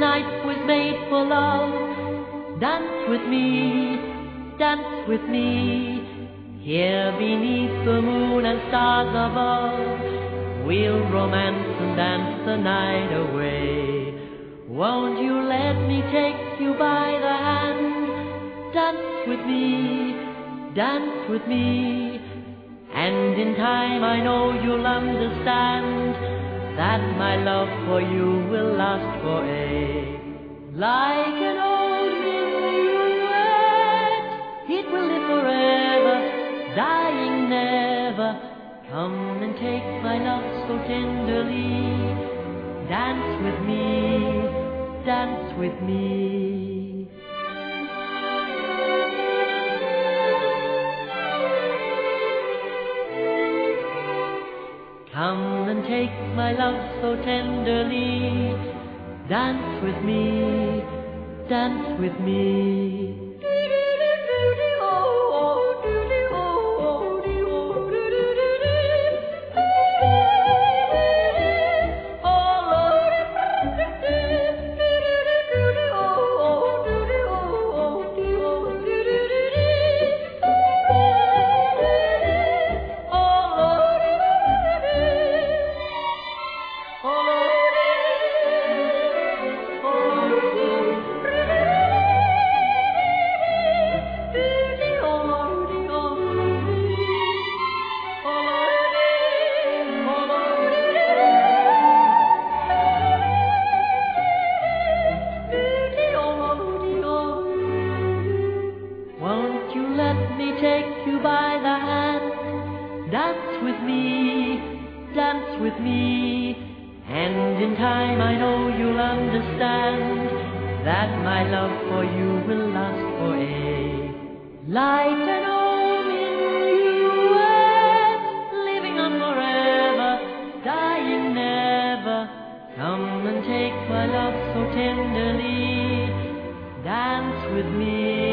night was made for love. Dance with me, dance with me. Here beneath the moon and stars above, we'll romance and dance the night away. Won't you let me take you by the hand? Dance with me, dance with me. And in time I know you'll understand that my love for you will last forever. Like an old minuet, it will live forever, dying never. Come and take my love so tenderly. Dance with me, dance with me. And take my love so tenderly. Dance with me, dance with me. Dance with me, dance with me. And in time I know you'll understand that my love for you will last forever. Like an old minuet, living on forever, dying never. Come and take my love so tenderly. Dance with me.